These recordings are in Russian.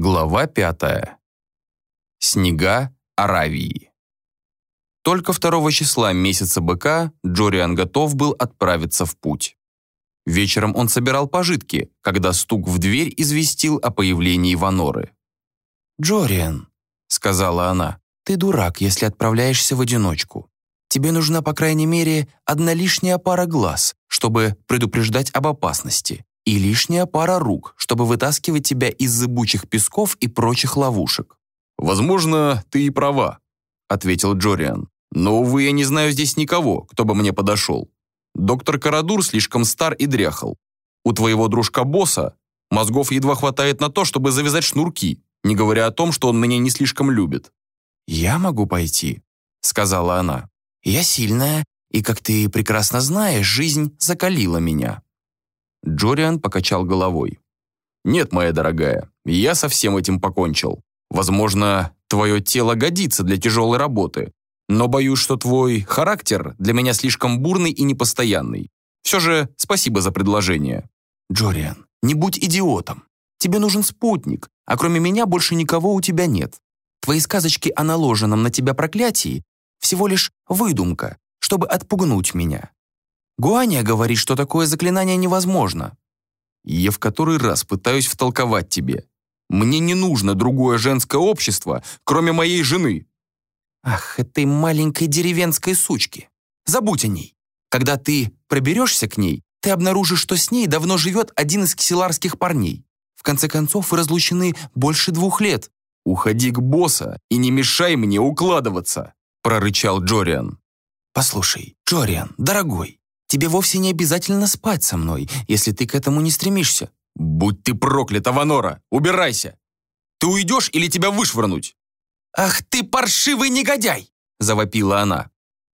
Глава пятая. Снега Аравии. Только 2 числа месяца быка Джориан готов был отправиться в путь. Вечером он собирал пожитки, когда стук в дверь известил о появлении Ваноры. «Джориан», — сказала она, — «ты дурак, если отправляешься в одиночку. Тебе нужна, по крайней мере, одна лишняя пара глаз, чтобы предупреждать об опасности и лишняя пара рук, чтобы вытаскивать тебя из зыбучих песков и прочих ловушек. «Возможно, ты и права», — ответил Джориан. «Но, увы, я не знаю здесь никого, кто бы мне подошел. Доктор Карадур слишком стар и дряхал. У твоего дружка-босса мозгов едва хватает на то, чтобы завязать шнурки, не говоря о том, что он меня не слишком любит». «Я могу пойти», — сказала она. «Я сильная, и, как ты прекрасно знаешь, жизнь закалила меня». Джориан покачал головой. «Нет, моя дорогая, я со всем этим покончил. Возможно, твое тело годится для тяжелой работы, но боюсь, что твой характер для меня слишком бурный и непостоянный. Все же спасибо за предложение». «Джориан, не будь идиотом. Тебе нужен спутник, а кроме меня больше никого у тебя нет. Твои сказочки о наложенном на тебя проклятии всего лишь выдумка, чтобы отпугнуть меня. Гуаня говорит, что такое заклинание невозможно. Я в который раз пытаюсь втолковать тебе. Мне не нужно другое женское общество, кроме моей жены. Ах, этой маленькой деревенской сучки. Забудь о ней. Когда ты проберешься к ней, ты обнаружишь, что с ней давно живет один из ксиларских парней. В конце концов, вы разлучены больше двух лет. «Уходи к босса и не мешай мне укладываться», прорычал Джориан. «Послушай, Джориан, дорогой, Тебе вовсе не обязательно спать со мной, если ты к этому не стремишься». «Будь ты проклята, Ванора! Убирайся! Ты уйдешь или тебя вышвырнуть?» «Ах ты паршивый негодяй!» – завопила она.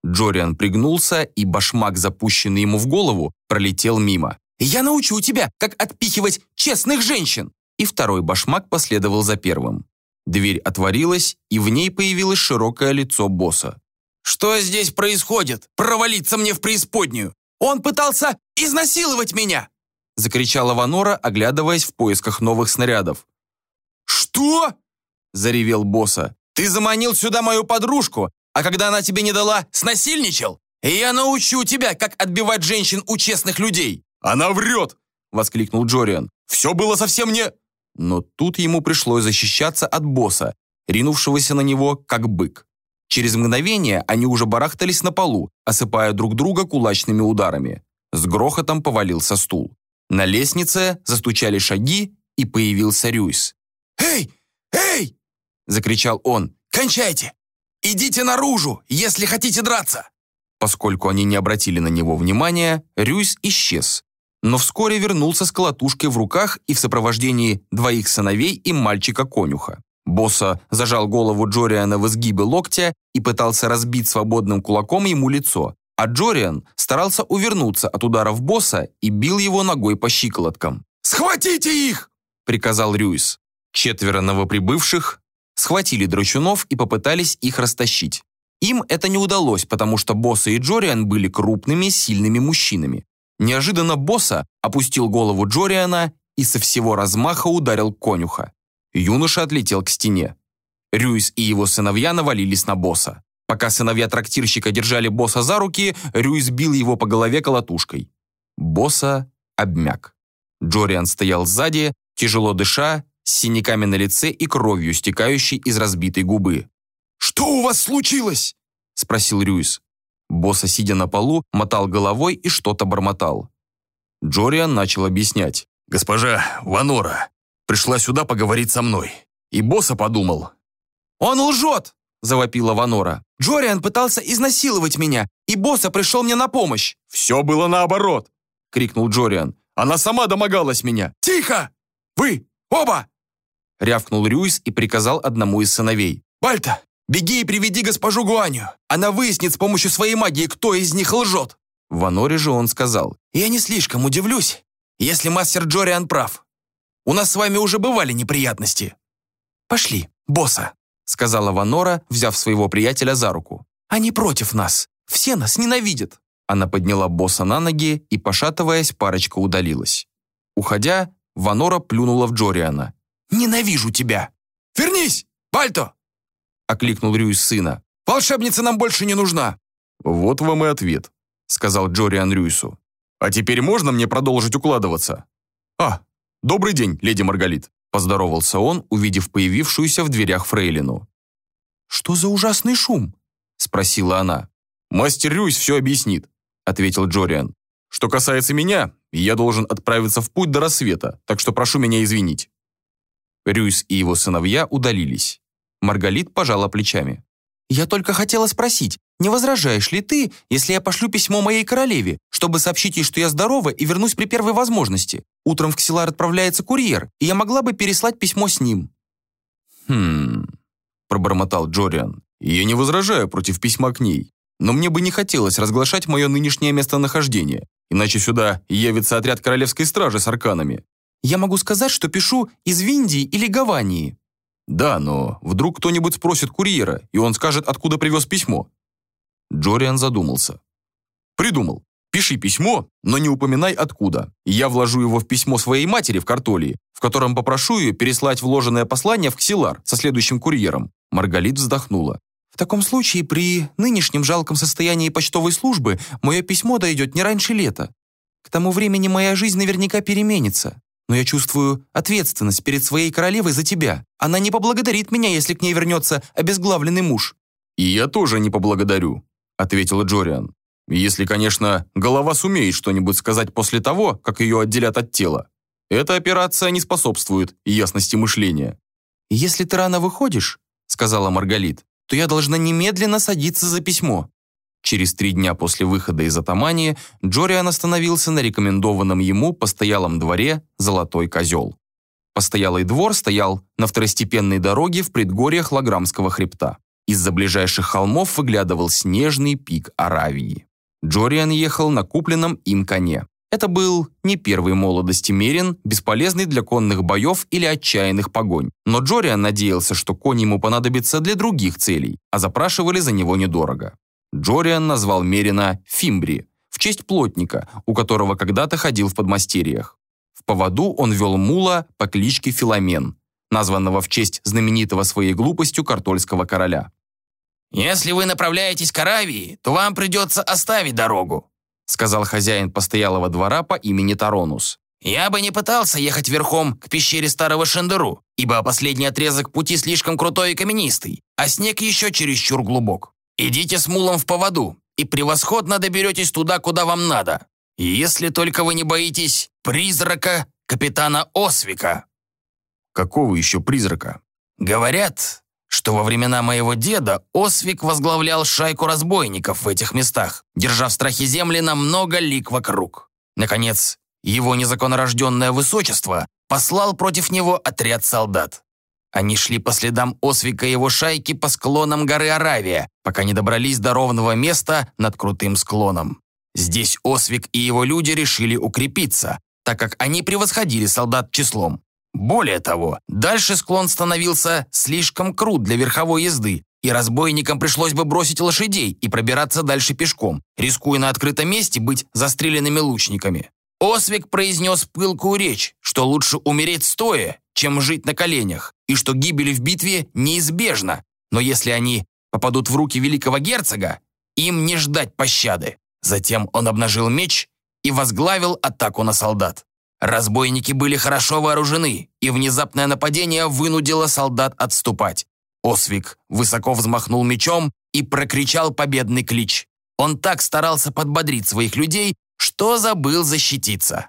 Джориан пригнулся, и башмак, запущенный ему в голову, пролетел мимо. «Я научу тебя, как отпихивать честных женщин!» И второй башмак последовал за первым. Дверь отворилась, и в ней появилось широкое лицо босса. «Что здесь происходит? Провалиться мне в преисподнюю! Он пытался изнасиловать меня!» закричала Ванора, оглядываясь в поисках новых снарядов. «Что?» – заревел босса. «Ты заманил сюда мою подружку, а когда она тебе не дала, снасильничал? И я научу тебя, как отбивать женщин у честных людей!» «Она врет!» – воскликнул Джориан. «Все было совсем не...» Но тут ему пришлось защищаться от босса, ринувшегося на него, как бык. Через мгновение они уже барахтались на полу, осыпая друг друга кулачными ударами. С грохотом повалился стул. На лестнице застучали шаги, и появился Рюйс. «Эй! Эй!» – закричал он. «Кончайте! Идите наружу, если хотите драться!» Поскольку они не обратили на него внимания, Рюйс исчез. Но вскоре вернулся с колотушкой в руках и в сопровождении двоих сыновей и мальчика-конюха. Босса зажал голову Джориана в изгибе локтя и пытался разбить свободным кулаком ему лицо, а Джориан старался увернуться от ударов босса и бил его ногой по щиколоткам. «Схватите их!» – приказал Рюис. Четверо новоприбывших схватили драчунов и попытались их растащить. Им это не удалось, потому что босса и Джориан были крупными, сильными мужчинами. Неожиданно босса опустил голову Джориана и со всего размаха ударил конюха. Юноша отлетел к стене. Рюйс и его сыновья навалились на босса. Пока сыновья трактирщика держали босса за руки, Рюйс бил его по голове колотушкой. Босса обмяк. Джориан стоял сзади, тяжело дыша, с синяками на лице и кровью, стекающей из разбитой губы. «Что у вас случилось?» – спросил Рюйс. Босса, сидя на полу, мотал головой и что-то бормотал. Джориан начал объяснять. «Госпожа Ванора, Пришла сюда поговорить со мной. И босса подумал. «Он лжет!» – завопила Ванора. «Джориан пытался изнасиловать меня, и босса пришел мне на помощь!» «Все было наоборот!» – крикнул Джориан. «Она сама домогалась меня!» «Тихо! Вы! Оба!» Рявкнул Рюйс и приказал одному из сыновей. «Бальта, беги и приведи госпожу Гуаню. Она выяснит с помощью своей магии, кто из них лжет!» Ваноре же он сказал. «Я не слишком удивлюсь, если мастер Джориан прав. У нас с вами уже бывали неприятности». «Пошли, босса», — сказала Ванора, взяв своего приятеля за руку. «Они против нас. Все нас ненавидят». Она подняла босса на ноги и, пошатываясь, парочка удалилась. Уходя, Ванора плюнула в Джориана. Ненавижу тебя!» «Вернись, Бальто!» — окликнул Рюис сына. «Волшебница нам больше не нужна!» «Вот вам и ответ», — сказал Джориан Рюису. «А теперь можно мне продолжить укладываться?» «А, добрый день, леди Маргалит», — поздоровался он, увидев появившуюся в дверях фрейлину. «Что за ужасный шум?» — спросила она. «Мастер Рюис все объяснит», — ответил Джориан. «Что касается меня, я должен отправиться в путь до рассвета, так что прошу меня извинить». Рюис и его сыновья удалились. Маргалит пожала плечами. «Я только хотела спросить, не возражаешь ли ты, если я пошлю письмо моей королеве, чтобы сообщить ей, что я здорова и вернусь при первой возможности? Утром в Ксилар отправляется курьер, и я могла бы переслать письмо с ним». «Хм...» – пробормотал Джориан. «Я не возражаю против письма к ней, но мне бы не хотелось разглашать мое нынешнее местонахождение, иначе сюда явится отряд королевской стражи с арканами». «Я могу сказать, что пишу из Виндии или Гавании». «Да, но вдруг кто-нибудь спросит курьера, и он скажет, откуда привез письмо. Джориан задумался. «Придумал. Пиши письмо, но не упоминай откуда. Я вложу его в письмо своей матери в Картолии, в котором попрошу ее переслать вложенное послание в Ксилар со следующим курьером». Маргалит вздохнула. «В таком случае, при нынешнем жалком состоянии почтовой службы мое письмо дойдет не раньше лета. К тому времени моя жизнь наверняка переменится. Но я чувствую ответственность перед своей королевой за тебя. Она не поблагодарит меня, если к ней вернется обезглавленный муж». «И я тоже не поблагодарю», ответила Джориан. «Если, конечно, голова сумеет что-нибудь сказать после того, как ее отделят от тела. Эта операция не способствует ясности мышления». «Если ты рано выходишь», — сказала Маргалит, «то я должна немедленно садиться за письмо». Через три дня после выхода из Атамании Джориан остановился на рекомендованном ему постоялом дворе «Золотой козел». Постоялый двор стоял на второстепенной дороге в предгорьях Лаграмского хребта. Из-за ближайших холмов выглядывал снежный пик Аравии. Джориан ехал на купленном им коне. Это был не первый молодости Мерин, бесполезный для конных боев или отчаянных погонь. Но Джориан надеялся, что конь ему понадобится для других целей, а запрашивали за него недорого. Джориан назвал Мерина Фимбри, в честь плотника, у которого когда-то ходил в подмастерьях. В поводу он вел мула по кличке Филомен, названного в честь знаменитого своей глупостью картольского короля. «Если вы направляетесь к Аравии, то вам придется оставить дорогу», сказал хозяин постоялого двора по имени Таронус. «Я бы не пытался ехать верхом к пещере старого Шендеру, ибо последний отрезок пути слишком крутой и каменистый, а снег еще чересчур глубок. Идите с мулом в поводу, и превосходно доберетесь туда, куда вам надо. Если только вы не боитесь призрака капитана Освика». «Какого еще призрака?» «Говорят, что во времена моего деда Освик возглавлял шайку разбойников в этих местах, держа в страхе земли на много лик вокруг. Наконец, его незаконнорожденное высочество послал против него отряд солдат. Они шли по следам Освика и его шайки по склонам горы Аравия, пока не добрались до ровного места над крутым склоном. Здесь Освик и его люди решили укрепиться, так как они превосходили солдат числом. Более того, дальше склон становился слишком крут для верховой езды, и разбойникам пришлось бы бросить лошадей и пробираться дальше пешком, рискуя на открытом месте быть застреленными лучниками. Освик произнес пылкую речь, что лучше умереть стоя, чем жить на коленях, и что гибель в битве неизбежна, но если они попадут в руки великого герцога, им не ждать пощады. Затем он обнажил меч и возглавил атаку на солдат. Разбойники были хорошо вооружены, и внезапное нападение вынудило солдат отступать. Освик высоко взмахнул мечом и прокричал победный клич. Он так старался подбодрить своих людей, что забыл защититься.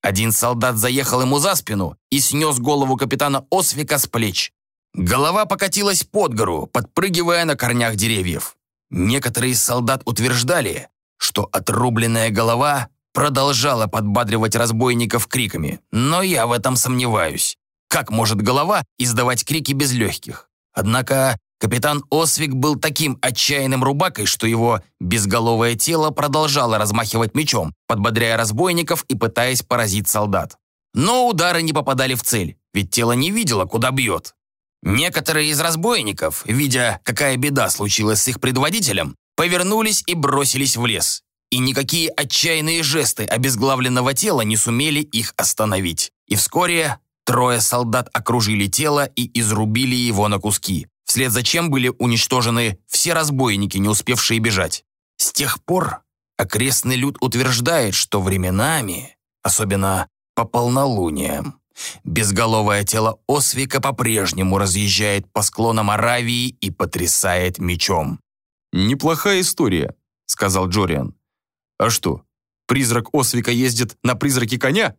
Один солдат заехал ему за спину и снес голову капитана Освика с плеч. Голова покатилась под гору, подпрыгивая на корнях деревьев. Некоторые из солдат утверждали, что отрубленная голова продолжала подбадривать разбойников криками, но я в этом сомневаюсь. Как может голова издавать крики без легких? Однако капитан Освик был таким отчаянным рубакой, что его безголовое тело продолжало размахивать мечом, подбодряя разбойников и пытаясь поразить солдат. Но удары не попадали в цель, ведь тело не видело, куда бьет. Некоторые из разбойников, видя, какая беда случилась с их предводителем, повернулись и бросились в лес и никакие отчаянные жесты обезглавленного тела не сумели их остановить. И вскоре Трое солдат окружили тело и изрубили его на куски, вслед за чем были уничтожены все разбойники, не успевшие бежать. С тех пор окрестный люд утверждает, что временами, особенно по полнолуниям, безголовое тело Освика по-прежнему разъезжает по склонам Аравии и потрясает мечом. «Неплохая история», — сказал Джориан. «А что, призрак Освика ездит на призраке коня?»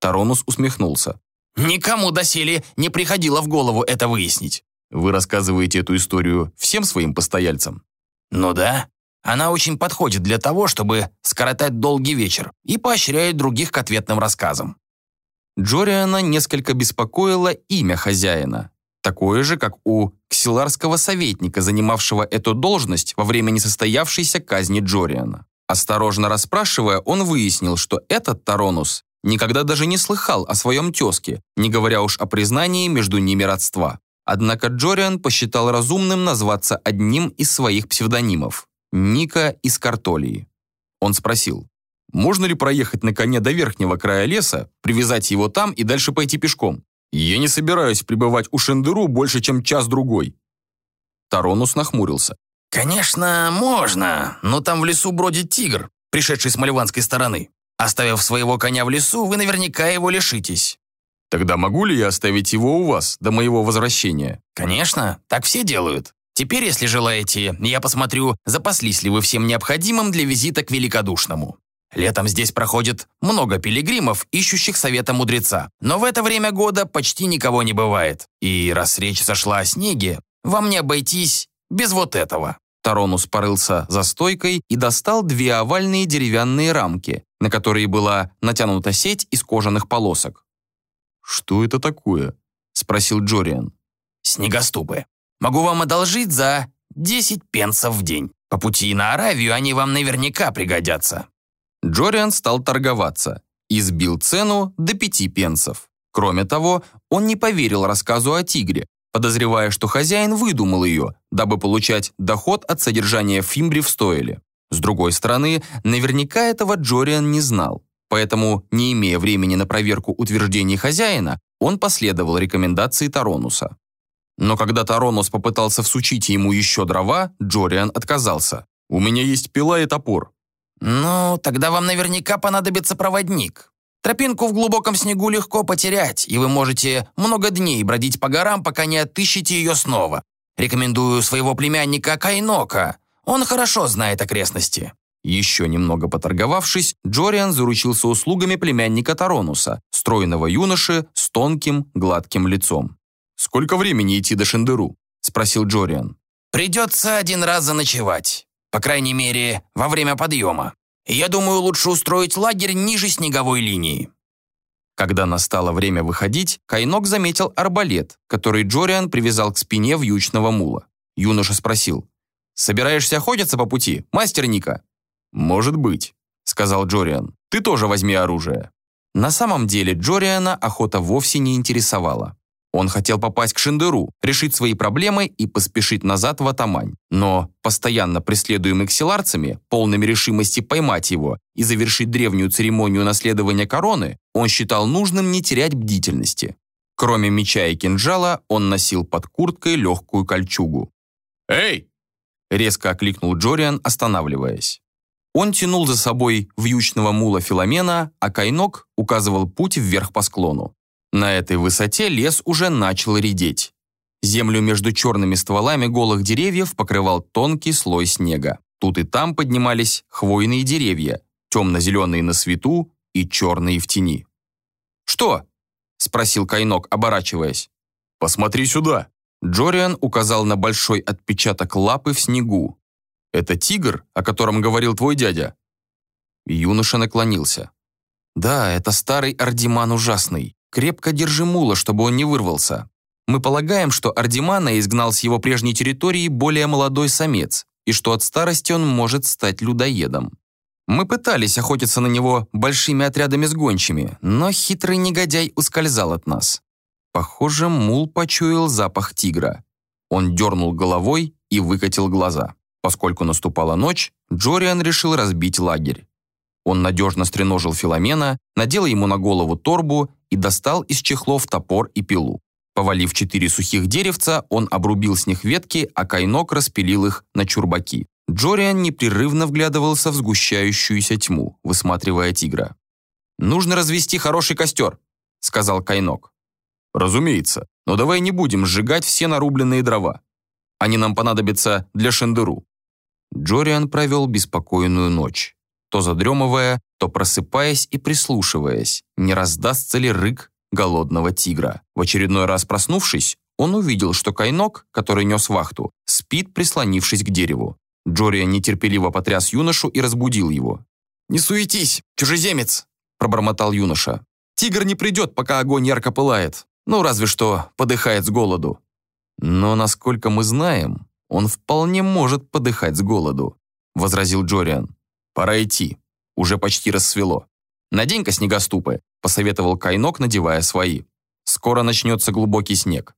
Таронус усмехнулся. «Никому доселе не приходило в голову это выяснить». «Вы рассказываете эту историю всем своим постояльцам?» «Ну да. Она очень подходит для того, чтобы скоротать долгий вечер и поощряет других к ответным рассказам». Джориана несколько беспокоило имя хозяина такое же, как у ксиларского советника, занимавшего эту должность во время несостоявшейся казни Джориана. Осторожно расспрашивая, он выяснил, что этот Таронус никогда даже не слыхал о своем тезке, не говоря уж о признании между ними родства. Однако Джориан посчитал разумным назваться одним из своих псевдонимов – Ника из Картолии. Он спросил, можно ли проехать на коне до верхнего края леса, привязать его там и дальше пойти пешком? Я не собираюсь пребывать у Шендеру больше, чем час-другой». Таронус нахмурился. «Конечно, можно, но там в лесу бродит тигр, пришедший с мальванской стороны. Оставив своего коня в лесу, вы наверняка его лишитесь». «Тогда могу ли я оставить его у вас до моего возвращения?» «Конечно, так все делают. Теперь, если желаете, я посмотрю, запаслись ли вы всем необходимым для визита к великодушному. Летом здесь проходит много пилигримов, ищущих совета мудреца. Но в это время года почти никого не бывает. И раз речь зашла о снеге, вам не обойтись без вот этого». Таронус порылся за стойкой и достал две овальные деревянные рамки, на которые была натянута сеть из кожаных полосок. «Что это такое?» – спросил Джориан. «Снегоступы. Могу вам одолжить за 10 пенсов в день. По пути на Аравию они вам наверняка пригодятся». Джориан стал торговаться и сбил цену до пяти пенсов. Кроме того, он не поверил рассказу о тигре, подозревая, что хозяин выдумал ее, дабы получать доход от содержания фимбри в стойле. С другой стороны, наверняка этого Джориан не знал, поэтому, не имея времени на проверку утверждений хозяина, он последовал рекомендации Таронуса. Но когда Таронус попытался всучить ему еще дрова, Джориан отказался. «У меня есть пила и топор. «Ну, тогда вам наверняка понадобится проводник. Тропинку в глубоком снегу легко потерять, и вы можете много дней бродить по горам, пока не отыщете ее снова. Рекомендую своего племянника Кайнока. Он хорошо знает окрестности». Еще немного поторговавшись, Джориан заручился услугами племянника Таронуса, стройного юноши с тонким, гладким лицом. «Сколько времени идти до Шендеру?» – спросил Джориан. «Придется один раз заночевать. По крайней мере, во время подъема. Я думаю, лучше устроить лагерь ниже снеговой линии». Когда настало время выходить, Кайнок заметил арбалет, который Джориан привязал к спине вьючного мула. Юноша спросил, «Собираешься охотиться по пути, мастер Ника?» «Может быть», — сказал Джориан. «Ты тоже возьми оружие». На самом деле Джориана охота вовсе не интересовала. Он хотел попасть к Шиндеру, решить свои проблемы и поспешить назад в Атамань. Но, постоянно преследуемый ксиларцами, полными решимости поймать его и завершить древнюю церемонию наследования короны, он считал нужным не терять бдительности. Кроме меча и кинжала, он носил под курткой легкую кольчугу. «Эй!» – резко окликнул Джориан, останавливаясь. Он тянул за собой вьючного мула Филомена, а Кайнок указывал путь вверх по склону. На этой высоте лес уже начал редеть. Землю между черными стволами голых деревьев покрывал тонкий слой снега. Тут и там поднимались хвойные деревья, темно-зеленые на свету и черные в тени. «Что?» – спросил Кайнок, оборачиваясь. «Посмотри сюда!» Джориан указал на большой отпечаток лапы в снегу. «Это тигр, о котором говорил твой дядя?» Юноша наклонился. «Да, это старый Ардиман ужасный. Крепко держи мула, чтобы он не вырвался. Мы полагаем, что Ардимана изгнал с его прежней территории более молодой самец, и что от старости он может стать людоедом. Мы пытались охотиться на него большими отрядами с гончими, но хитрый негодяй ускользал от нас. Похоже, мул почуял запах тигра. Он дернул головой и выкатил глаза. Поскольку наступала ночь, Джориан решил разбить лагерь. Он надежно стреножил Филомена, надел ему на голову торбу и достал из чехлов топор и пилу. Повалив четыре сухих деревца, он обрубил с них ветки, а Кайнок распилил их на чурбаки. Джориан непрерывно вглядывался в сгущающуюся тьму, высматривая тигра. «Нужно развести хороший костер», — сказал Кайнок. «Разумеется, но давай не будем сжигать все нарубленные дрова. Они нам понадобятся для шендеру». Джориан провел беспокойную ночь, то задремывая, то просыпаясь и прислушиваясь, не раздастся ли рык голодного тигра. В очередной раз проснувшись, он увидел, что Кайнок, который нес вахту, спит, прислонившись к дереву. Джориан нетерпеливо потряс юношу и разбудил его. «Не суетись, чужеземец!» – пробормотал юноша. «Тигр не придет, пока огонь ярко пылает. Ну, разве что подыхает с голоду». «Но, насколько мы знаем, он вполне может подыхать с голоду», – возразил Джориан. «Пора идти. Уже почти рассвело. Надень-ка снегоступы», – посоветовал Кайнок, надевая свои. «Скоро начнется глубокий снег».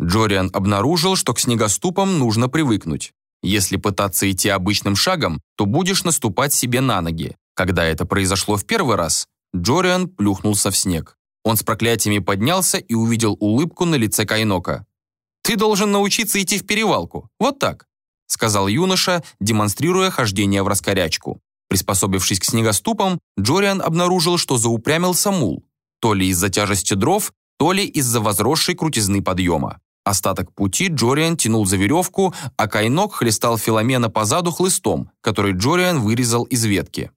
Джориан обнаружил, что к снегоступам нужно привыкнуть. Если пытаться идти обычным шагом, то будешь наступать себе на ноги. Когда это произошло в первый раз, Джориан плюхнулся в снег. Он с проклятиями поднялся и увидел улыбку на лице Кайнока. «Ты должен научиться идти в перевалку. Вот так», сказал юноша, демонстрируя хождение в раскорячку. Приспособившись к снегоступам, Джориан обнаружил, что заупрямился мул. То ли из-за тяжести дров, то ли из-за возросшей крутизны подъема. Остаток пути Джориан тянул за веревку, а Кайнок хлестал Филомена по заду хлыстом, который Джориан вырезал из ветки.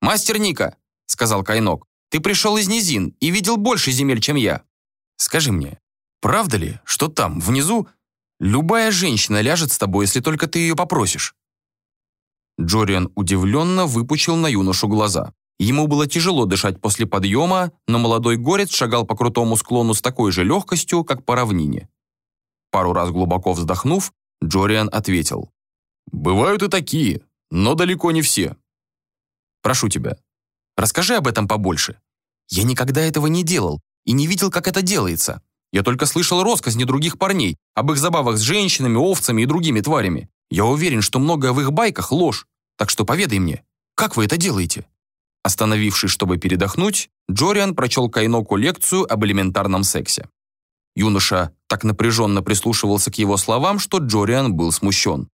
«Мастер Ника», — сказал Кайнок, — «ты пришел из низин и видел больше земель, чем я. Скажи мне, правда ли, что там, внизу, любая женщина ляжет с тобой, если только ты ее попросишь?» Джориан удивленно выпучил на юношу глаза. Ему было тяжело дышать после подъема, но молодой горец шагал по крутому склону с такой же легкостью, как по равнине. Пару раз глубоко вздохнув, Джориан ответил. «Бывают и такие, но далеко не все. Прошу тебя, расскажи об этом побольше. Я никогда этого не делал и не видел, как это делается. Я только слышал россказни других парней об их забавах с женщинами, овцами и другими тварями. Я уверен, что многое в их байках ложь, так что поведай мне, как вы это делаете?» Остановившись, чтобы передохнуть, Джориан прочел Кайноку лекцию об элементарном сексе. Юноша так напряженно прислушивался к его словам, что Джориан был смущен.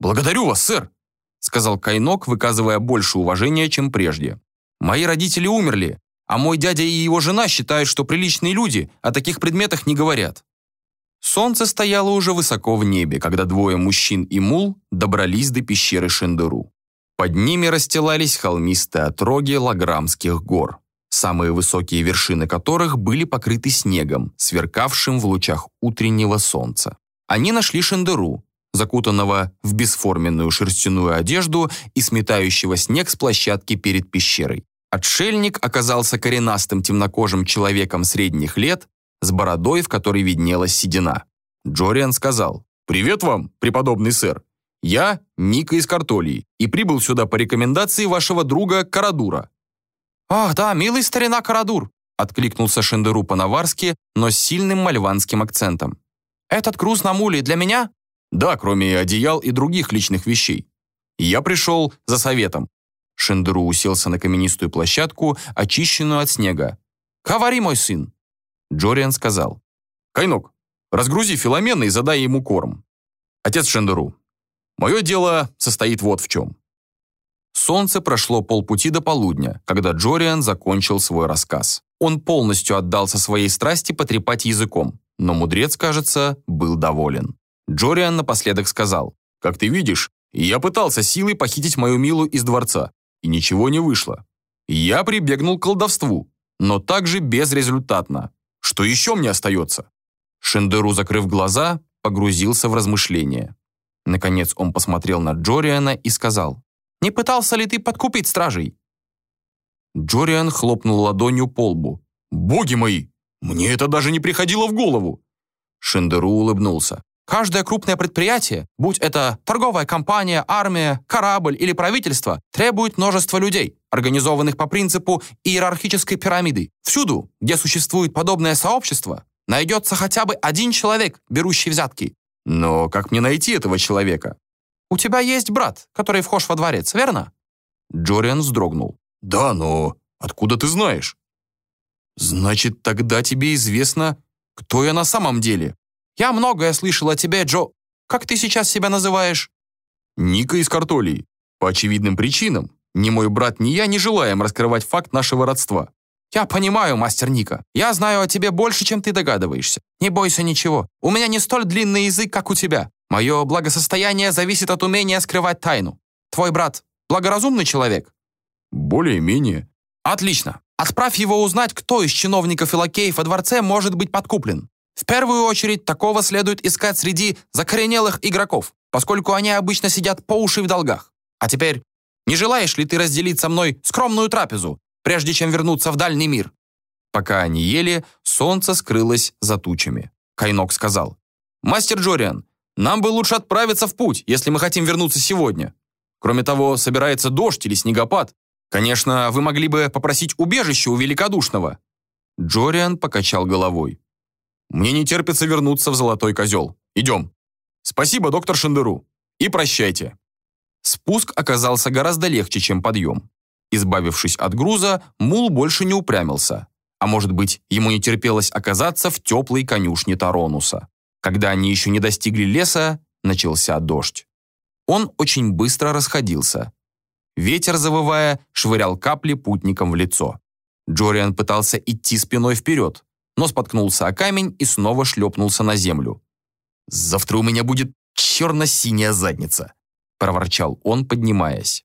«Благодарю вас, сэр», — сказал Кайнок, выказывая больше уважения, чем прежде. «Мои родители умерли, а мой дядя и его жена считают, что приличные люди о таких предметах не говорят». Солнце стояло уже высоко в небе, когда двое мужчин и мул добрались до пещеры Шендеру. Под ними расстилались холмистые отроги Лаграмских гор самые высокие вершины которых были покрыты снегом, сверкавшим в лучах утреннего солнца. Они нашли Шендеру, закутанного в бесформенную шерстяную одежду и сметающего снег с площадки перед пещерой. Отшельник оказался коренастым темнокожим человеком средних лет с бородой, в которой виднелась седина. Джориан сказал, «Привет вам, преподобный сэр. Я Ника из Картолии и прибыл сюда по рекомендации вашего друга Карадура. «Ах, да, милый старина Карадур!» откликнулся Шендеру по-наварски, но с сильным мальванским акцентом. «Этот груз на муле для меня?» «Да, кроме одеял и других личных вещей. Я пришел за советом». Шендеру уселся на каменистую площадку, очищенную от снега. «Говори, мой сын!» Джориан сказал. «Кайнок, разгрузи Филомена и задай ему корм. Отец Шендеру, мое дело состоит вот в чем. Солнце прошло полпути до полудня, когда Джориан закончил свой рассказ. Он полностью отдался своей страсти потрепать языком, но мудрец, кажется, был доволен. Джориан напоследок сказал, «Как ты видишь, я пытался силой похитить мою Милу из дворца, и ничего не вышло. Я прибегнул к колдовству, но также безрезультатно. Что еще мне остается?» Шендеру, закрыв глаза, погрузился в размышления. Наконец он посмотрел на Джориана и сказал, не пытался ли ты подкупить стражей?» Джориан хлопнул ладонью по лбу. «Боги мои! Мне это даже не приходило в голову!» Шендеру улыбнулся. Каждое крупное предприятие, будь это торговая компания, армия, корабль или правительство, требует множества людей, организованных по принципу иерархической пирамиды. Всюду, где существует подобное сообщество, найдется хотя бы один человек, берущий взятки. Но как мне найти этого человека? «У тебя есть брат, который вхож во дворец, верно?» Джориан вздрогнул. «Да, но откуда ты знаешь?» «Значит, тогда тебе известно, кто я на самом деле?» «Я многое слышал о тебе, Джо. Как ты сейчас себя называешь?» «Ника из Картолии. По очевидным причинам. Ни мой брат, ни я не желаем раскрывать факт нашего родства. «Я понимаю, мастер Ника. Я знаю о тебе больше, чем ты догадываешься. Не бойся ничего. У меня не столь длинный язык, как у тебя. Мое благосостояние зависит от умения скрывать тайну. Твой брат благоразумный человек?» «Более-менее». «Отлично. Отправь его узнать, кто из чиновников и лакеев во дворце может быть подкуплен. В первую очередь, такого следует искать среди закоренелых игроков, поскольку они обычно сидят по уши в долгах. А теперь, не желаешь ли ты разделить со мной скромную трапезу, прежде чем вернуться в дальний мир». Пока они ели, солнце скрылось за тучами. Кайнок сказал, «Мастер Джориан, нам бы лучше отправиться в путь, если мы хотим вернуться сегодня. Кроме того, собирается дождь или снегопад. Конечно, вы могли бы попросить убежище у великодушного». Джориан покачал головой. «Мне не терпится вернуться в Золотой Козел. Идем. Спасибо, доктор Шендеру. И прощайте». Спуск оказался гораздо легче, чем подъем. Избавившись от груза, мул больше не упрямился. А может быть, ему не терпелось оказаться в теплой конюшне Таронуса. Когда они еще не достигли леса, начался дождь. Он очень быстро расходился. Ветер, завывая, швырял капли путникам в лицо. Джориан пытался идти спиной вперед, но споткнулся о камень и снова шлепнулся на землю. «Завтра у меня будет черно-синяя задница», проворчал он, поднимаясь.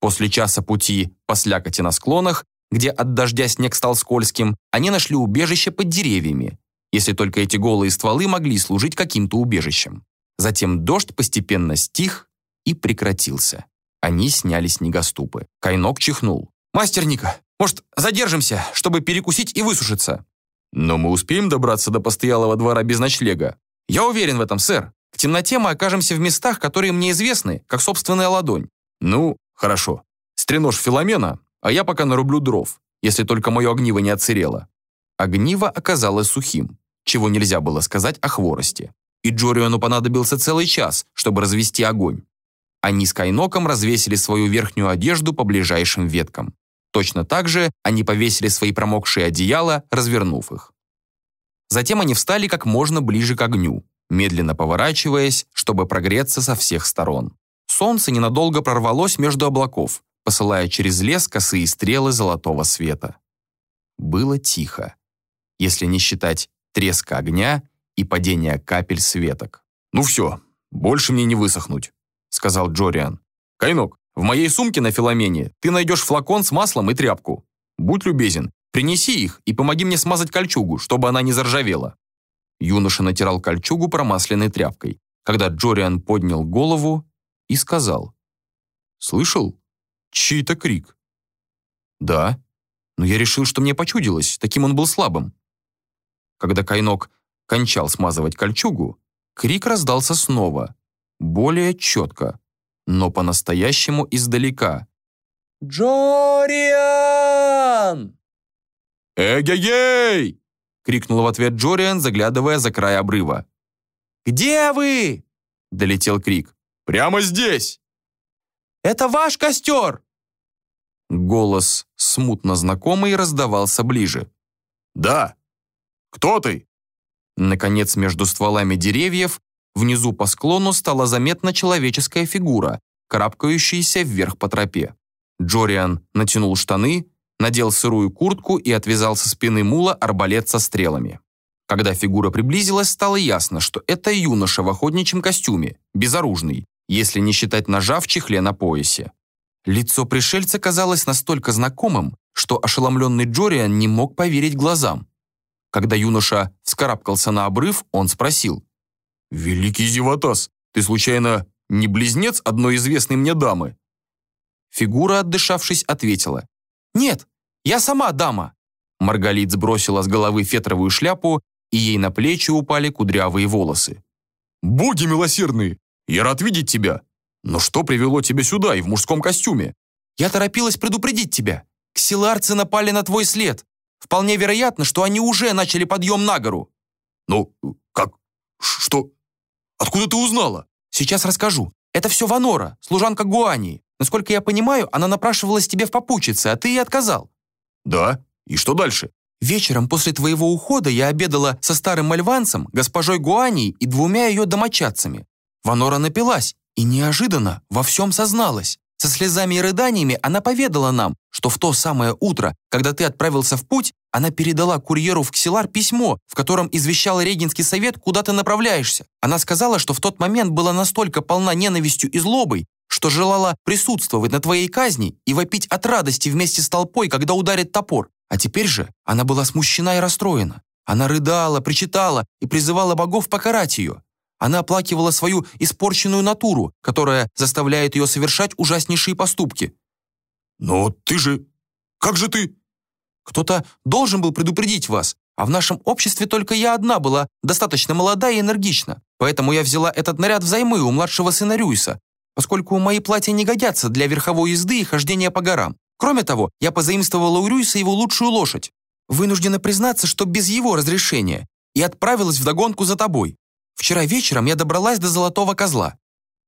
После часа пути по слякоти на склонах, где от дождя снег стал скользким, они нашли убежище под деревьями, если только эти голые стволы могли служить каким-то убежищем. Затем дождь постепенно стих и прекратился. Они сняли снегоступы. Кайнок чихнул. «Мастер Ника, может, задержимся, чтобы перекусить и высушиться?» «Но мы успеем добраться до постоялого двора без ночлега?» «Я уверен в этом, сэр. К темноте мы окажемся в местах, которые мне известны, как собственная ладонь». «Ну, Хорошо. Стренож Филомена, а я пока нарублю дров, если только мое огниво не отсырело. Огниво оказалось сухим, чего нельзя было сказать о хворости. И Джориону понадобился целый час, чтобы развести огонь. Они с Кайноком развесили свою верхнюю одежду по ближайшим веткам. Точно так же они повесили свои промокшие одеяла, развернув их. Затем они встали как можно ближе к огню, медленно поворачиваясь, чтобы прогреться со всех сторон. Солнце ненадолго прорвалось между облаков, посылая через лес косые стрелы золотого света. Было тихо, если не считать треска огня и падения капель светок. «Ну все, больше мне не высохнуть», — сказал Джориан. «Кайнок, в моей сумке на Филомене ты найдешь флакон с маслом и тряпку. Будь любезен, принеси их и помоги мне смазать кольчугу, чтобы она не заржавела». Юноша натирал кольчугу промасленной тряпкой. Когда Джориан поднял голову, и сказал. «Слышал? Чей-то крик». «Да, но я решил, что мне почудилось, таким он был слабым». Когда Кайнок кончал смазывать кольчугу, крик раздался снова, более четко, но по-настоящему издалека. «Джориан!» «Эгегей!» — крикнул в ответ Джориан, заглядывая за край обрыва. «Где вы?» — долетел крик. Прямо здесь!» «Это ваш костер!» Голос, смутно знакомый, раздавался ближе. «Да! Кто ты?» Наконец, между стволами деревьев, внизу по склону стала заметна человеческая фигура, карабкающаяся вверх по тропе. Джориан натянул штаны, надел сырую куртку и отвязал со спины мула арбалет со стрелами. Когда фигура приблизилась, стало ясно, что это юноша в охотничьем костюме, безоружный, если не считать ножа в чехле на поясе. Лицо пришельца казалось настолько знакомым, что ошеломленный Джориан не мог поверить глазам. Когда юноша вскарабкался на обрыв, он спросил. «Великий Зеватас, ты случайно не близнец одной известной мне дамы?» Фигура, отдышавшись, ответила. «Нет, я сама дама». Маргалит сбросила с головы фетровую шляпу, и ей на плечи упали кудрявые волосы. «Боги милосердные! Я рад видеть тебя. Но что привело тебя сюда и в мужском костюме? Я торопилась предупредить тебя. Ксиларцы напали на твой след. Вполне вероятно, что они уже начали подъем на гору. Ну, как? Что? Откуда ты узнала? Сейчас расскажу. Это все Ванора, служанка Гуани. Насколько я понимаю, она напрашивалась тебе в попутчице, а ты ей отказал. Да? И что дальше? Вечером после твоего ухода я обедала со старым мальванцем, госпожой Гуаней и двумя ее домочадцами. Ванора напилась и неожиданно во всем созналась. Со слезами и рыданиями она поведала нам, что в то самое утро, когда ты отправился в путь, она передала курьеру в Ксилар письмо, в котором извещал Регинский совет, куда ты направляешься. Она сказала, что в тот момент была настолько полна ненавистью и злобой, что желала присутствовать на твоей казни и вопить от радости вместе с толпой, когда ударит топор. А теперь же она была смущена и расстроена. Она рыдала, причитала и призывала богов покарать ее. Она оплакивала свою испорченную натуру, которая заставляет ее совершать ужаснейшие поступки. «Но ты же... Как же ты...» «Кто-то должен был предупредить вас, а в нашем обществе только я одна была достаточно молода и энергична. Поэтому я взяла этот наряд взаймы у младшего сына Рюйса, поскольку мои платья не годятся для верховой езды и хождения по горам. Кроме того, я позаимствовала у Рюйса его лучшую лошадь. Вынуждена признаться, что без его разрешения, и отправилась вдогонку за тобой. Вчера вечером я добралась до Золотого Козла.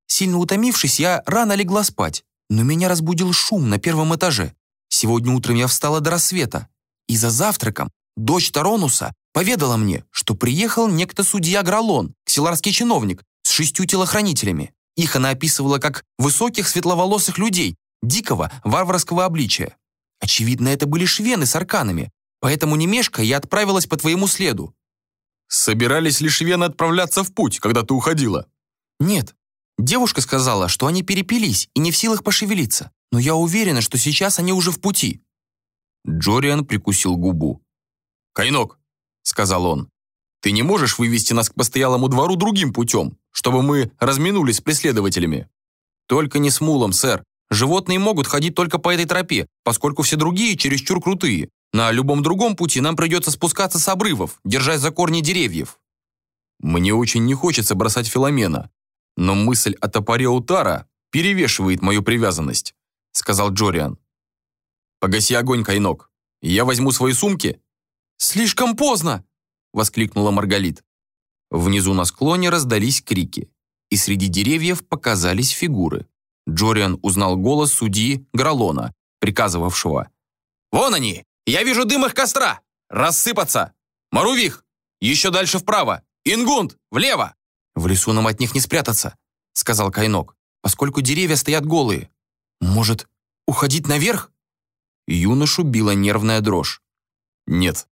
Сильно утомившись, я рано легла спать, но меня разбудил шум на первом этаже. Сегодня утром я встала до рассвета, и за завтраком дочь Таронуса поведала мне, что приехал некто судья Гралон, ксиларский чиновник, с шестью телохранителями. Их она описывала как высоких светловолосых людей, дикого варварского обличия. Очевидно, это были швены с арканами, поэтому не мешкая я отправилась по твоему следу. Собирались ли швены отправляться в путь, когда ты уходила? Нет. Девушка сказала, что они перепились и не в силах пошевелиться, но я уверена, что сейчас они уже в пути. Джориан прикусил губу. «Кайнок», — сказал он, — «ты не можешь вывести нас к постоялому двору другим путем, чтобы мы разминулись с преследователями?» «Только не с мулом, сэр. Животные могут ходить только по этой тропе, поскольку все другие чересчур крутые. На любом другом пути нам придется спускаться с обрывов, держась за корни деревьев. Мне очень не хочется бросать Филомена, но мысль о топоре Утара перевешивает мою привязанность, сказал Джориан. Погаси огонь, Кайнок. Я возьму свои сумки. Слишком поздно, воскликнула Маргалит. Внизу на склоне раздались крики, и среди деревьев показались фигуры. Джориан узнал голос судьи Гралона, приказывавшего. «Вон они! Я вижу дым их костра! Рассыпаться! Марувих! Еще дальше вправо! Ингунд! Влево!» «В лесу нам от них не спрятаться», — сказал Кайнок, «поскольку деревья стоят голые. Может, уходить наверх?» Юношу била нервная дрожь. «Нет.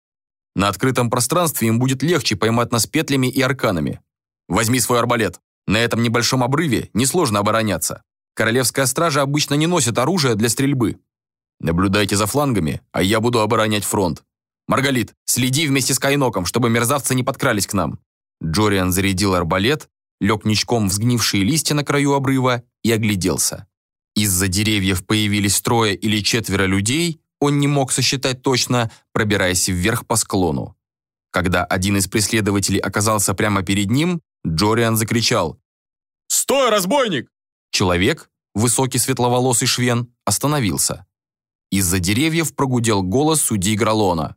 На открытом пространстве им будет легче поймать нас петлями и арканами. Возьми свой арбалет. На этом небольшом обрыве несложно обороняться. Королевская стража обычно не носит оружие для стрельбы. Наблюдайте за флангами, а я буду оборонять фронт. Маргалит, следи вместе с Кайноком, чтобы мерзавцы не подкрались к нам». Джориан зарядил арбалет, лег ничком в сгнившие листья на краю обрыва и огляделся. Из-за деревьев появились трое или четверо людей, он не мог сосчитать точно, пробираясь вверх по склону. Когда один из преследователей оказался прямо перед ним, Джориан закричал «Стой, разбойник!» Человек, высокий светловолосый швен, остановился. Из-за деревьев прогудел голос судьи Гралона.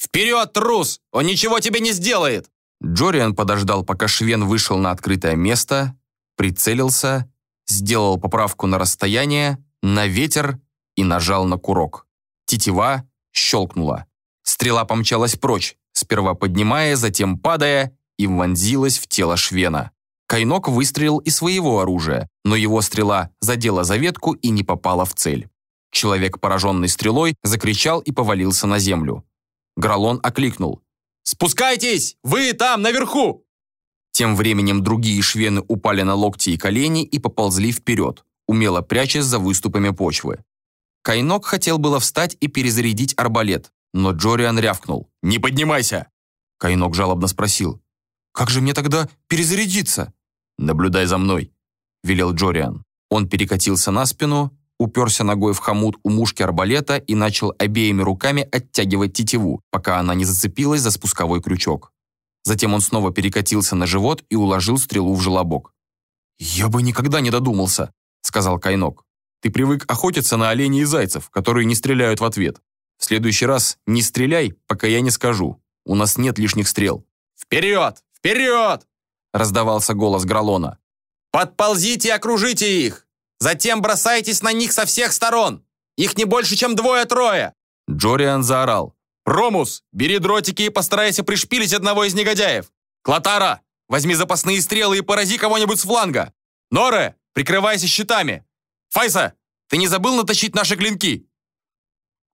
«Вперед, трус! Он ничего тебе не сделает!» Джориан подождал, пока швен вышел на открытое место, прицелился, сделал поправку на расстояние, на ветер и нажал на курок. Тетива щелкнула. Стрела помчалась прочь, сперва поднимая, затем падая, и вонзилась в тело швена. Кайнок выстрелил из своего оружия, но его стрела задела за ветку и не попала в цель. Человек, пораженный стрелой, закричал и повалился на землю. Гралон окликнул. «Спускайтесь! Вы там, наверху!» Тем временем другие швены упали на локти и колени и поползли вперед, умело прячась за выступами почвы. Кайнок хотел было встать и перезарядить арбалет, но Джориан рявкнул. «Не поднимайся!» Кайнок жалобно спросил. «Как же мне тогда перезарядиться?» «Наблюдай за мной», — велел Джориан. Он перекатился на спину, уперся ногой в хомут у мушки арбалета и начал обеими руками оттягивать тетиву, пока она не зацепилась за спусковой крючок. Затем он снова перекатился на живот и уложил стрелу в желобок. «Я бы никогда не додумался», — сказал Кайнок. «Ты привык охотиться на оленей и зайцев, которые не стреляют в ответ. В следующий раз не стреляй, пока я не скажу. У нас нет лишних стрел». «Вперед! Вперед!» — раздавался голос Гралона. «Подползите и окружите их! Затем бросайтесь на них со всех сторон! Их не больше, чем двое-трое!» Джориан заорал. Ромус, бери дротики и постарайся пришпилить одного из негодяев. Клотара, возьми запасные стрелы и порази кого-нибудь с фланга. Норе, прикрывайся щитами. Файса, ты не забыл натащить наши клинки?»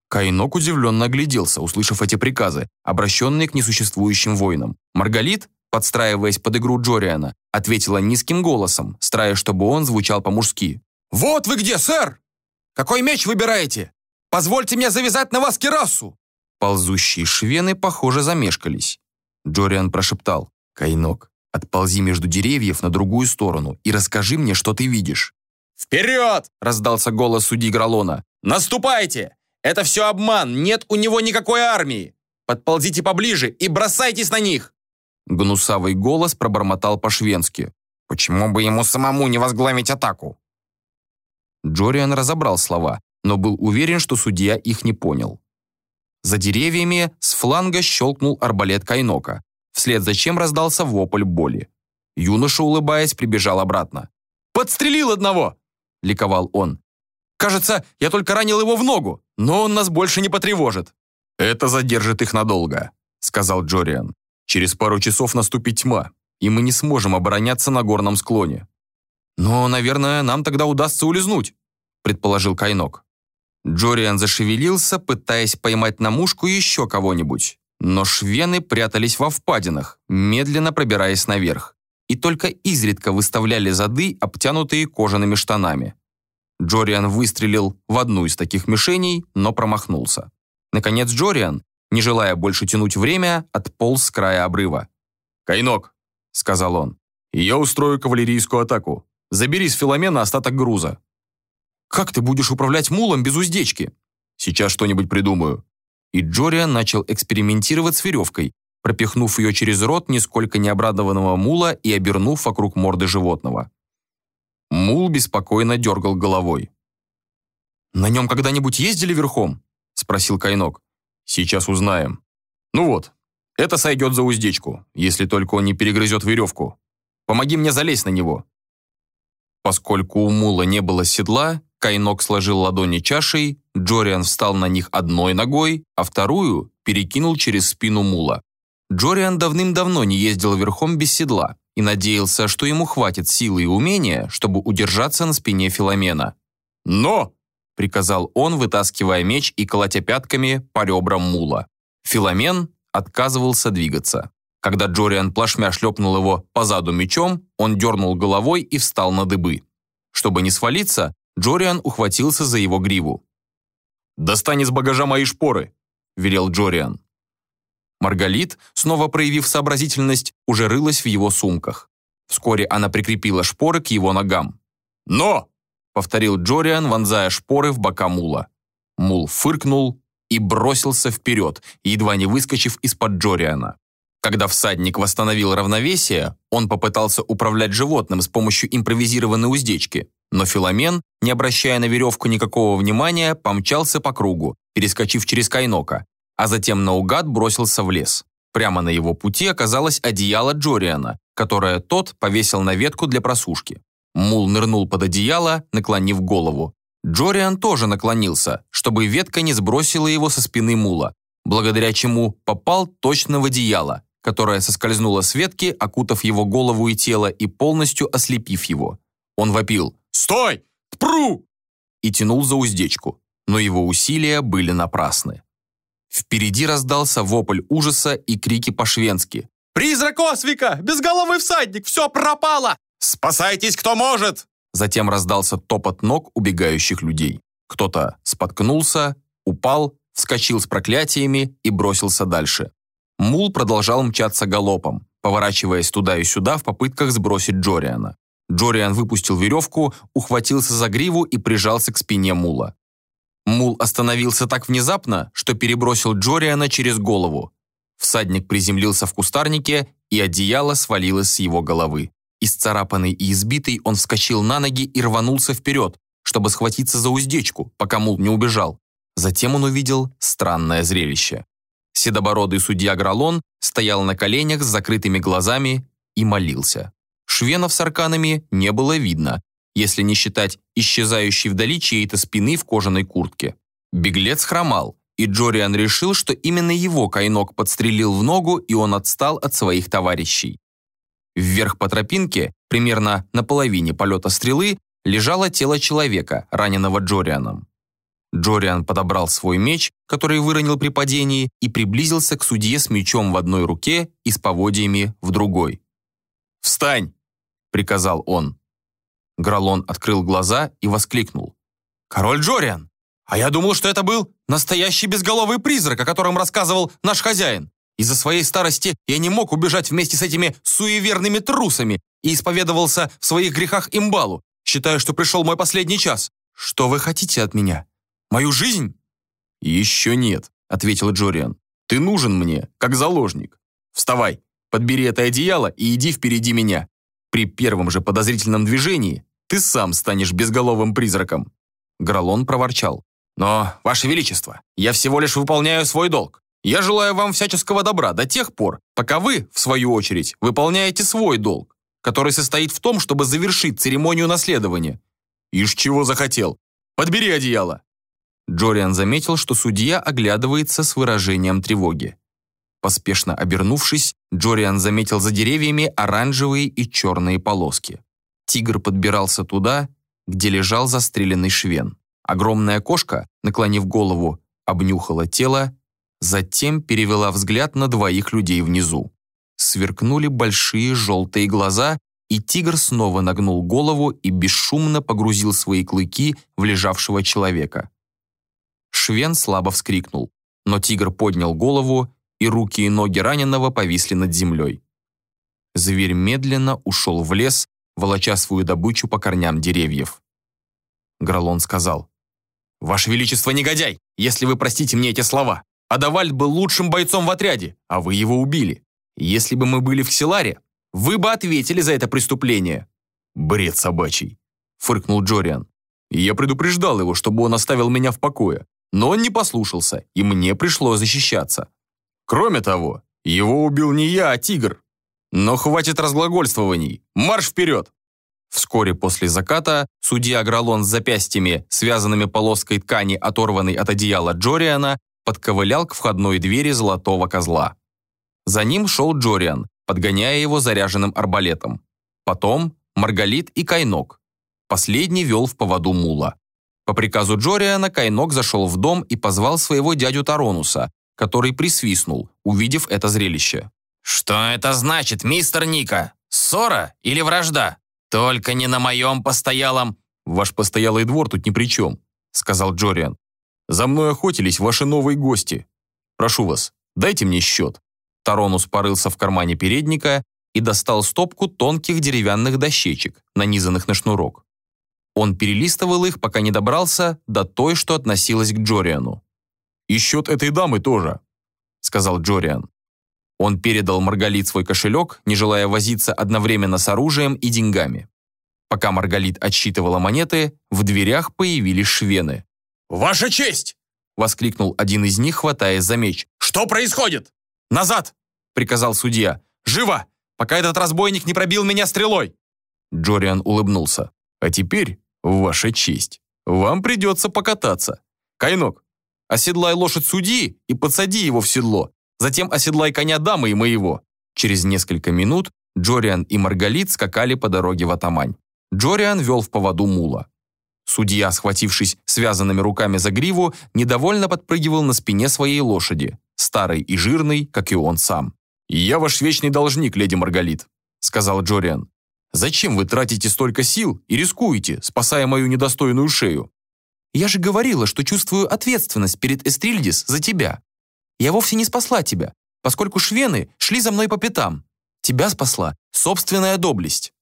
Кайнок удивленно огляделся, услышав эти приказы, обращенные к несуществующим воинам. Маргалит, подстраиваясь под игру Джориана, ответила низким голосом, стараясь, чтобы он звучал по-мужски. «Вот вы где, сэр! Какой меч выбираете? Позвольте мне завязать на вас керасу!» Ползущие швены, похоже, замешкались. Джориан прошептал. «Кайнок, отползи между деревьев на другую сторону и расскажи мне, что ты видишь». «Вперед!» – раздался голос судьи Гролона. «Наступайте! Это все обман, нет у него никакой армии! Подползите поближе и бросайтесь на них!» Гнусавый голос пробормотал по-швенски. «Почему бы ему самому не возглавить атаку?» Джориан разобрал слова, но был уверен, что судья их не понял. За деревьями с фланга щелкнул арбалет Кайнока, вслед за чем раздался вопль боли. Юноша, улыбаясь, прибежал обратно. «Подстрелил одного!» – ликовал он. «Кажется, я только ранил его в ногу, но он нас больше не потревожит». «Это задержит их надолго», – сказал Джориан. «Через пару часов наступит тьма, и мы не сможем обороняться на горном склоне». «Но, наверное, нам тогда удастся улизнуть», – предположил Кайнок. Джориан зашевелился, пытаясь поймать на мушку еще кого-нибудь. Но швены прятались во впадинах, медленно пробираясь наверх, и только изредка выставляли зады, обтянутые кожаными штанами. Джориан выстрелил в одну из таких мишеней, но промахнулся. Наконец Джориан, не желая больше тянуть время, отполз с края обрыва. «Кайнок», — сказал он, — «я устрою кавалерийскую атаку. Забери с Филомена остаток груза. Как ты будешь управлять мулом без уздечки? Сейчас что-нибудь придумаю. И Джориан начал экспериментировать с веревкой, пропихнув ее через рот нисколько необрадованного мула и обернув вокруг морды животного. Мул беспокойно дергал головой. «На нем когда-нибудь ездили верхом?» – спросил Кайнок. «Сейчас узнаем. Ну вот, это сойдет за уздечку, если только он не перегрызет веревку. Помоги мне залезть на него». Поскольку у мула не было седла, Кайнок сложил ладони чашей, Джориан встал на них одной ногой, а вторую перекинул через спину мула. Джориан давным-давно не ездил верхом без седла и надеялся, что ему хватит силы и умения, чтобы удержаться на спине Филомена. «Но!» — приказал он, вытаскивая меч и колотя пятками по ребрам мула. Филомен отказывался двигаться. Когда Джориан плашмя шлепнул его по заду мечом, он дернул головой и встал на дыбы. Чтобы не свалиться, Джориан ухватился за его гриву. «Достань из багажа мои шпоры», — велел Джориан. Маргалит, снова проявив сообразительность, уже рылась в его сумках. Вскоре она прикрепила шпоры к его ногам. «Но!» — повторил Джориан, вонзая шпоры в бока мула. Мул фыркнул и бросился вперед, едва не выскочив из-под Джориана. Когда всадник восстановил равновесие, он попытался управлять животным с помощью импровизированной уздечки, но Филомен, не обращая на веревку никакого внимания, помчался по кругу, перескочив через Кайнока, а затем наугад бросился в лес. Прямо на его пути оказалось одеяло Джориана, которое тот повесил на ветку для просушки. Мул нырнул под одеяло, наклонив голову. Джориан тоже наклонился, чтобы ветка не сбросила его со спины мула, благодаря чему попал точно в одеяло, которая соскользнула с ветки, окутав его голову и тело и полностью ослепив его. Он вопил «Стой! Тпру!» и тянул за уздечку, но его усилия были напрасны. Впереди раздался вопль ужаса и крики по-швенски. «Призрак Освика! Безголовый всадник! Все пропало! Спасайтесь, кто может!» Затем раздался топот ног убегающих людей. Кто-то споткнулся, упал, вскочил с проклятиями и бросился дальше. Мул продолжал мчаться галопом, поворачиваясь туда и сюда в попытках сбросить Джориана. Джориан выпустил веревку, ухватился за гриву и прижался к спине Мула. Мул остановился так внезапно, что перебросил Джориана через голову. Всадник приземлился в кустарнике, и одеяло свалилось с его головы. Исцарапанный и избитый, он вскочил на ноги и рванулся вперед, чтобы схватиться за уздечку, пока Мул не убежал. Затем он увидел странное зрелище. Седобородый судья Гралон стоял на коленях с закрытыми глазами и молился. Швенов с арканами не было видно, если не считать исчезающей вдали чьей-то спины в кожаной куртке. Беглец хромал, и Джориан решил, что именно его кайнок подстрелил в ногу, и он отстал от своих товарищей. Вверх по тропинке, примерно на половине полета стрелы, лежало тело человека, раненого Джорианом. Джориан подобрал свой меч, который выронил при падении, и приблизился к судье с мечом в одной руке и с поводьями в другой. «Встань!» — приказал он. Гралон открыл глаза и воскликнул. «Король Джориан! А я думал, что это был настоящий безголовый призрак, о котором рассказывал наш хозяин. Из-за своей старости я не мог убежать вместе с этими суеверными трусами и исповедовался в своих грехах имбалу, считая, что пришел мой последний час. Что вы хотите от меня? Мою жизнь?» «Еще нет», — ответил Джориан. «Ты нужен мне, как заложник. Вставай, подбери это одеяло и иди впереди меня. При первом же подозрительном движении ты сам станешь безголовым призраком». Гролон проворчал. «Но, Ваше Величество, я всего лишь выполняю свой долг. Я желаю вам всяческого добра до тех пор, пока вы, в свою очередь, выполняете свой долг, который состоит в том, чтобы завершить церемонию наследования. Ишь чего захотел. Подбери одеяло». Джориан заметил, что судья оглядывается с выражением тревоги. Поспешно обернувшись, Джориан заметил за деревьями оранжевые и черные полоски. Тигр подбирался туда, где лежал застреленный швен. Огромная кошка, наклонив голову, обнюхала тело, затем перевела взгляд на двоих людей внизу. Сверкнули большие желтые глаза, и тигр снова нагнул голову и бесшумно погрузил свои клыки в лежавшего человека. Швен слабо вскрикнул, но тигр поднял голову, и руки и ноги раненого повисли над землей. Зверь медленно ушел в лес, волоча свою добычу по корням деревьев. Гролон сказал, «Ваше Величество, негодяй, если вы простите мне эти слова. Адавальд был лучшим бойцом в отряде, а вы его убили. Если бы мы были в Ксиларе, вы бы ответили за это преступление». «Бред собачий», — фыркнул Джориан. «Я предупреждал его, чтобы он оставил меня в покое, но он не послушался, и мне пришлось защищаться. Кроме того, его убил не я, а тигр. Но хватит разглагольствований. Марш вперед!» Вскоре после заката судья Агролон с запястьями, связанными полоской ткани, оторванной от одеяла Джориана, подковылял к входной двери золотого козла. За ним шел Джориан, подгоняя его заряженным арбалетом. Потом Маргалит и Кайнок. Последний вел в поводу мула. По приказу Джориана Кайнок зашел в дом и позвал своего дядю Таронуса, который присвистнул, увидев это зрелище. «Что это значит, мистер Ника? Ссора или вражда? Только не на моем постоялом...» «Ваш постоялый двор тут ни при чем», — сказал Джориан. «За мной охотились ваши новые гости. Прошу вас, дайте мне счет». Таронус порылся в кармане передника и достал стопку тонких деревянных дощечек, нанизанных на шнурок. Он перелистывал их, пока не добрался до той, что относилась к Джориану. «И счет этой дамы тоже», — сказал Джориан. Он передал Маргалит свой кошелек, не желая возиться одновременно с оружием и деньгами. Пока Маргалит отсчитывала монеты, в дверях появились швены. «Ваша честь!» — воскликнул один из них, хватаясь за меч. «Что происходит?» «Назад!» — приказал судья. «Живо! Пока этот разбойник не пробил меня стрелой!» Джориан улыбнулся. «А теперь, ваша честь, вам придется покататься. Кайнок, оседлай лошадь судьи и подсади его в седло. Затем оседлай коня дамы и моего». Через несколько минут Джориан и Маргалит скакали по дороге в Атамань. Джориан вел в поводу мула. Судья, схватившись связанными руками за гриву, недовольно подпрыгивал на спине своей лошади, старой и жирной, как и он сам. «Я ваш вечный должник, леди Маргалит», — сказал Джориан. «Зачем вы тратите столько сил и рискуете, спасая мою недостойную шею?» «Я же говорила, что чувствую ответственность перед Эстрильдис за тебя. Я вовсе не спасла тебя, поскольку швены шли за мной по пятам. Тебя спасла собственная доблесть».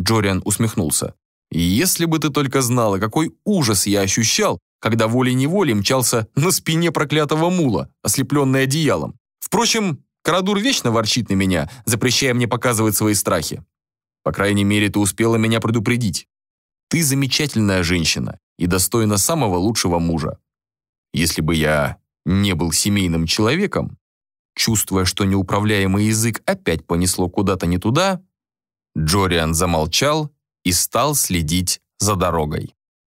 Джориан усмехнулся. «Если бы ты только знала, какой ужас я ощущал, когда волей-неволей мчался на спине проклятого мула, ослепленный одеялом. Впрочем, Карадур вечно ворчит на меня, запрещая мне показывать свои страхи. По крайней мере, ты успела меня предупредить. Ты замечательная женщина и достойна самого лучшего мужа. Если бы я не был семейным человеком, чувствуя, что неуправляемый язык опять понесло куда-то не туда, Джориан замолчал и стал следить за дорогой.